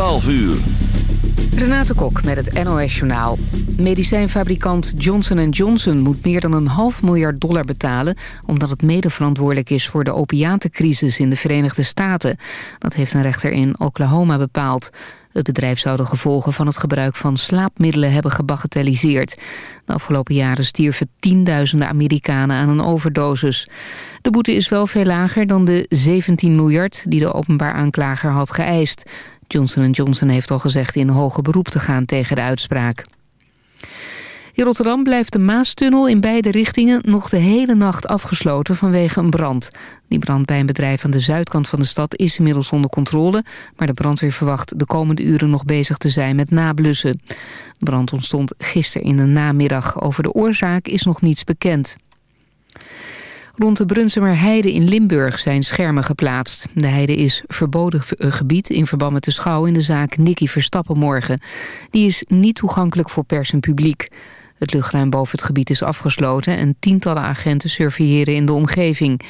12 uur. Renate Kok met het NOS Journaal. Medicijnfabrikant Johnson Johnson moet meer dan een half miljard dollar betalen... omdat het mede verantwoordelijk is voor de opiatencrisis in de Verenigde Staten. Dat heeft een rechter in Oklahoma bepaald. Het bedrijf zou de gevolgen van het gebruik van slaapmiddelen hebben gebagatelliseerd. De afgelopen jaren stierven tienduizenden Amerikanen aan een overdosis. De boete is wel veel lager dan de 17 miljard die de openbaar aanklager had geëist. Johnson Johnson heeft al gezegd in hoger beroep te gaan tegen de uitspraak. In Rotterdam blijft de Maastunnel in beide richtingen nog de hele nacht afgesloten vanwege een brand. Die brand bij een bedrijf aan de zuidkant van de stad is inmiddels onder controle, maar de brandweer verwacht de komende uren nog bezig te zijn met nablussen. De brand ontstond gisteren in de namiddag. Over de oorzaak is nog niets bekend. Rond de Brunsumer Heide in Limburg zijn schermen geplaatst. De heide is verboden gebied in verband met de schouw in de zaak Nicky Verstappen morgen. Die is niet toegankelijk voor pers en publiek. Het luchtruim boven het gebied is afgesloten en tientallen agenten surveilleren in de omgeving.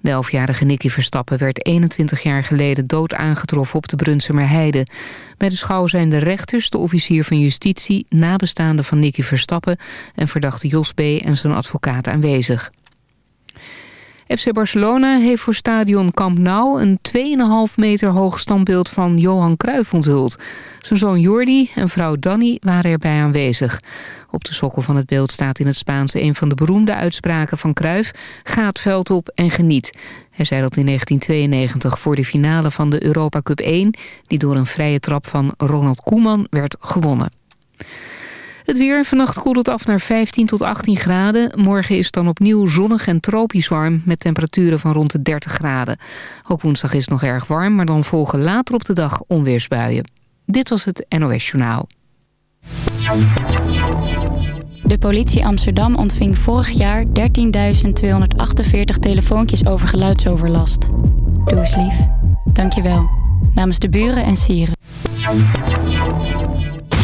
De elfjarige Nicky Verstappen werd 21 jaar geleden dood aangetroffen op de Brunsumer Heide. Bij de schouw zijn de rechters, de officier van justitie, nabestaanden van Nicky Verstappen en verdachte Jos B. en zijn advocaat aanwezig. FC Barcelona heeft voor stadion Camp Nou een 2,5 meter hoog standbeeld van Johan Cruijff onthuld. Zijn zoon Jordi en vrouw Danny waren erbij aanwezig. Op de sokkel van het beeld staat in het Spaans een van de beroemde uitspraken van Cruijff. Ga het veld op en geniet. Hij zei dat in 1992 voor de finale van de Europa Cup 1... die door een vrije trap van Ronald Koeman werd gewonnen. Het weer, vannacht koelt het af naar 15 tot 18 graden. Morgen is het dan opnieuw zonnig en tropisch warm... met temperaturen van rond de 30 graden. Ook woensdag is het nog erg warm... maar dan volgen later op de dag onweersbuien. Dit was het NOS Journaal. De politie Amsterdam ontving vorig jaar 13.248 telefoontjes over geluidsoverlast. Doe eens lief. Dank je wel. Namens de buren en sieren.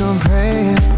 I'm praying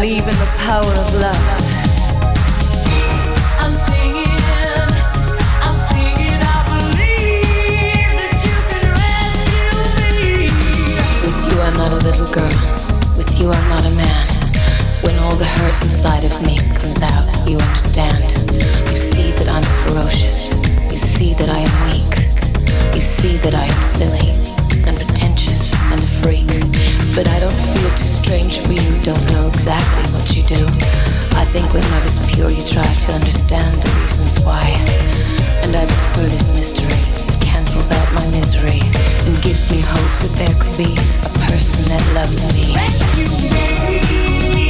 believe in the power of love. little girl. With you, I'm not a man. When all the hurt inside of me comes out, you understand. You see that I'm ferocious. You see that I am weak. You see that I am silly and pretentious and a freak. But I don't feel too strange for you don't know exactly what you do. I think when I was pure, you tried to understand the reasons why. And I prefer this mystery. It cancels out my misery and gives me hope that there could be a person that loves me. Rescue me.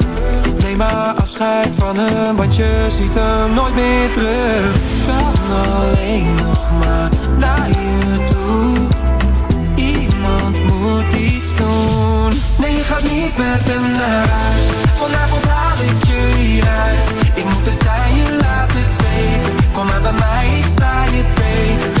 Neem maar afscheid van hem, want je ziet hem nooit meer terug. Kan alleen nog maar naar je toe. Iemand moet iets doen. Nee, je gaat niet met hem naar huis. Vanavond haal ik je hieruit. Ik moet het aan je laten weten. Kom maar bij mij, ik sta je beter.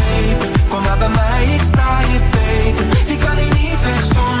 weten. Kom maar bij mij, ik sta je beter. Je kan hier niet weg zonder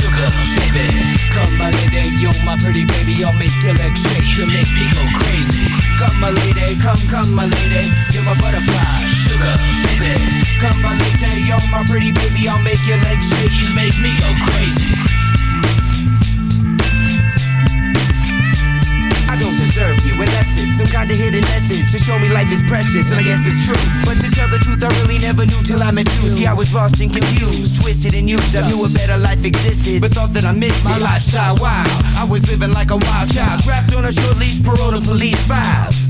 sugar, baby. Come, my lady, you're my pretty baby, I'll make your legs shake, you make me go crazy. Come, my lady, come, come, my lady, you're my butterfly, sugar, baby. Come, my lady, you're my pretty baby, I'll make your legs shake, you make me go crazy. I don't deserve you unless it's some kind of hidden message to show me life is precious, and I guess it's true. But to tell the truth, I really never knew till I met you. See, I was lost and confused, twisted and used. I knew a better life existed, but thought that I missed my lifestyle. Wow, I was living like a wild child, trapped on a short leash, parole to police files.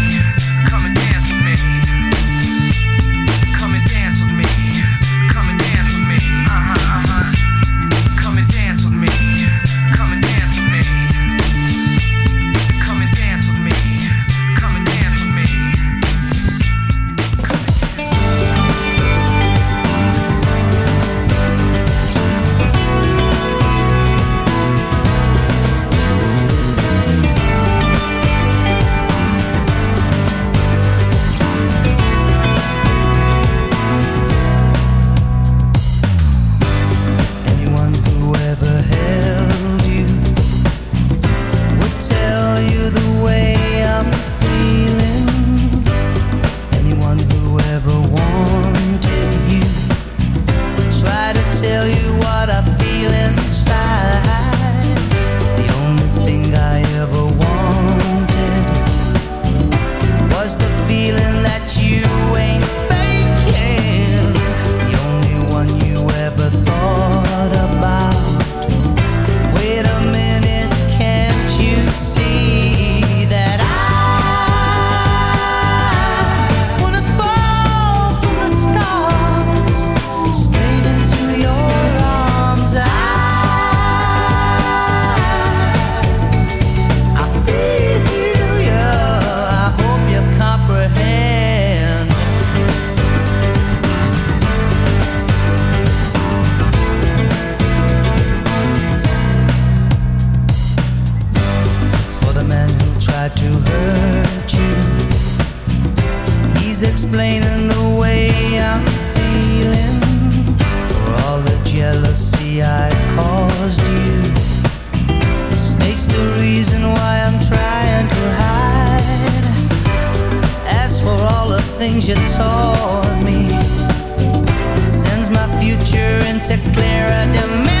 I caused you. Snake's the reason why I'm trying to hide. As for all the things you taught me, it sends my future into clearer demand.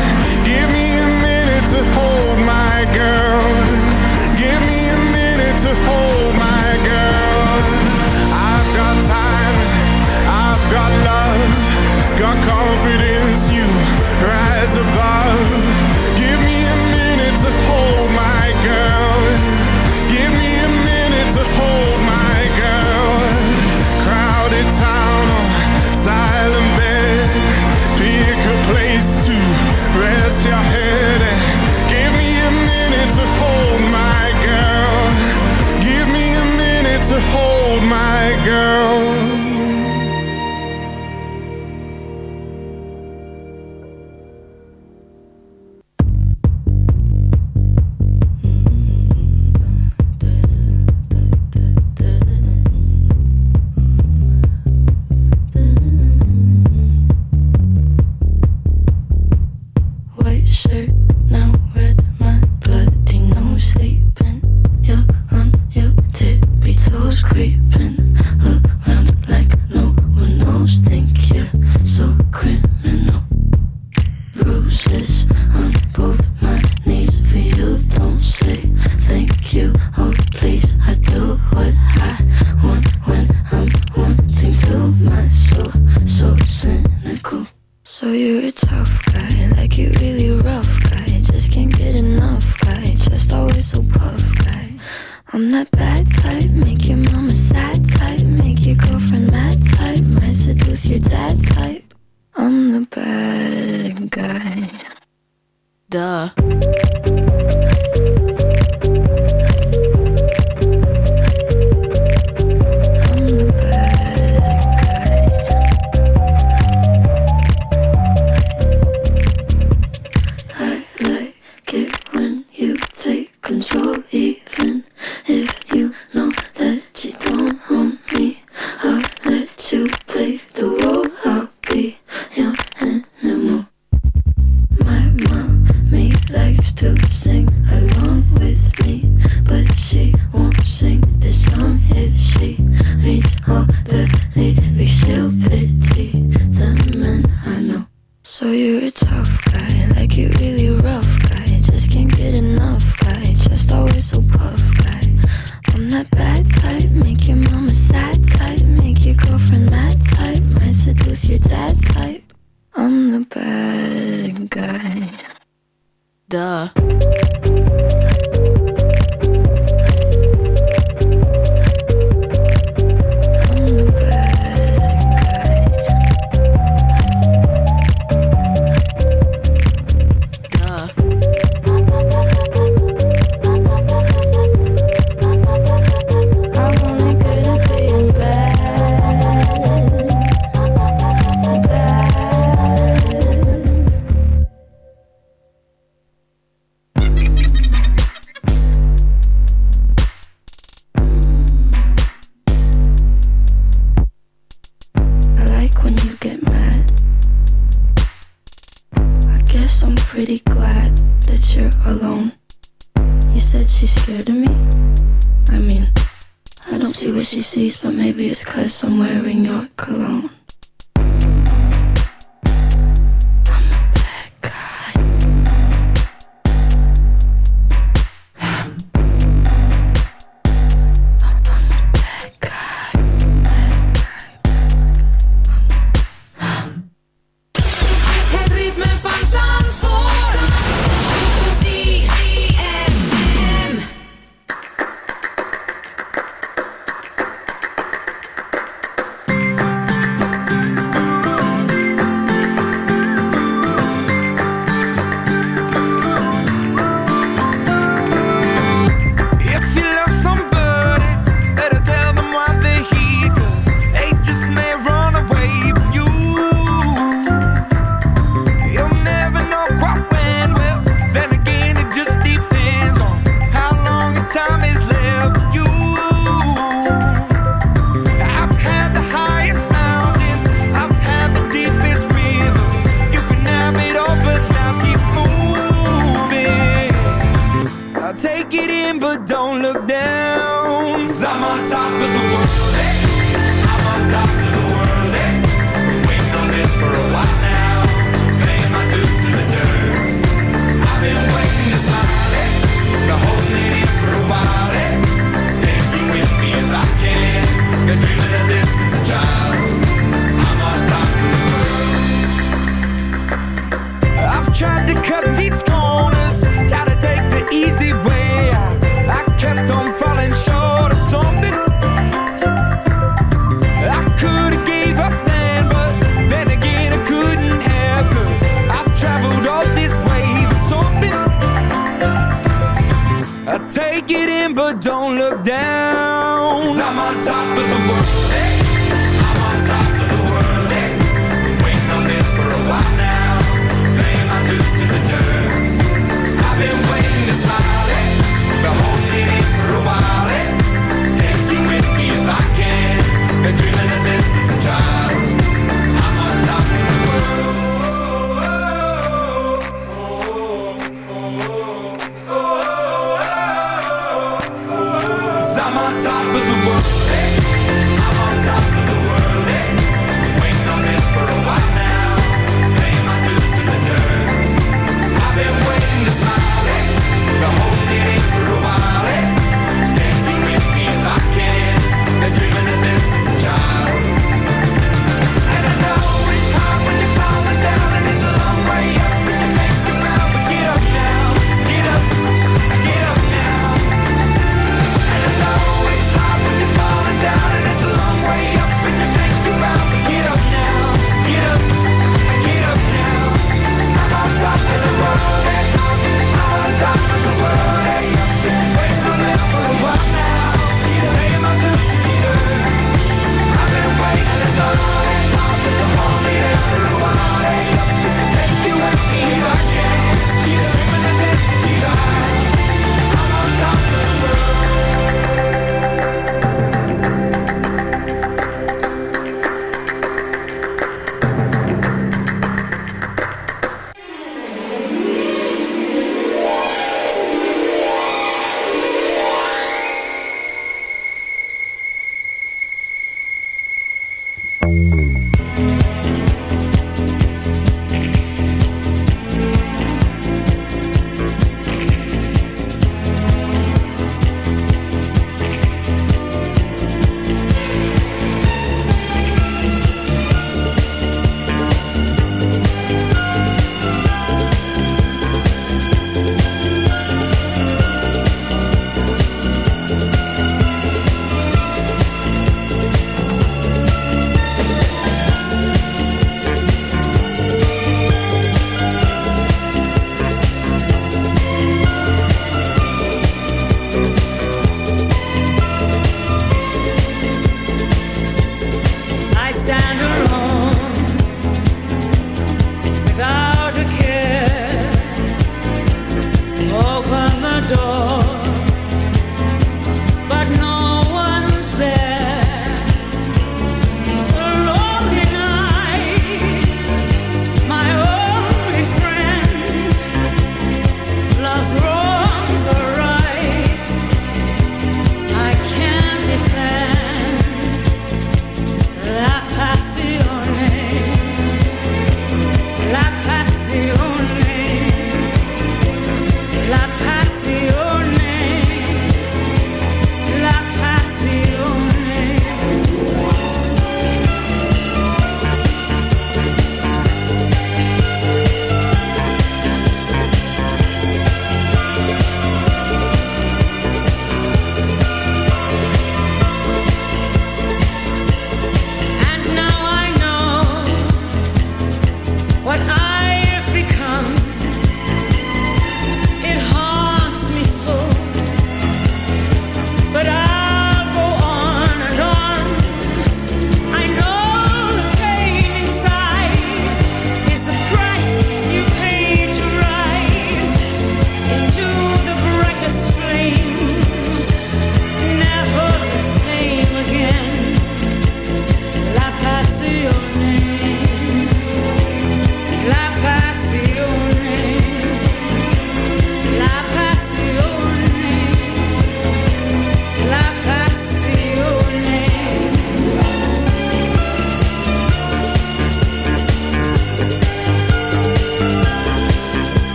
above likes to sing along with me, but she won't sing this song if she reads all the lyrics. She'll pity the men I know. So you're a tough guy, like you're really rough guy. Just can't get enough guy, just always so puff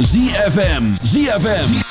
ZFM. ZFM.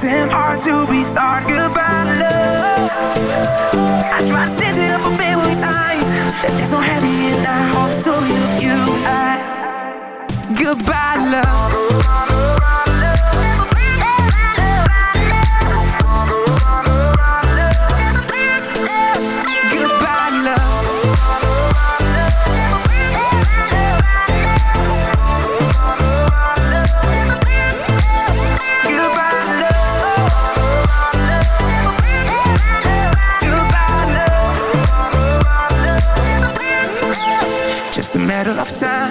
Damn hard to restart. Goodbye, love. I tried to stand it up a million times. There's no happy in that whole story of you. I, goodbye, love.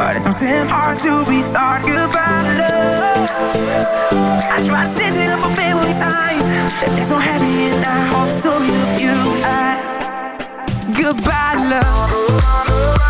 But it's damn hard to restart. Goodbye, love. I tried to stand it up a million times. There's no happy in that whole story of you. I, Goodbye, love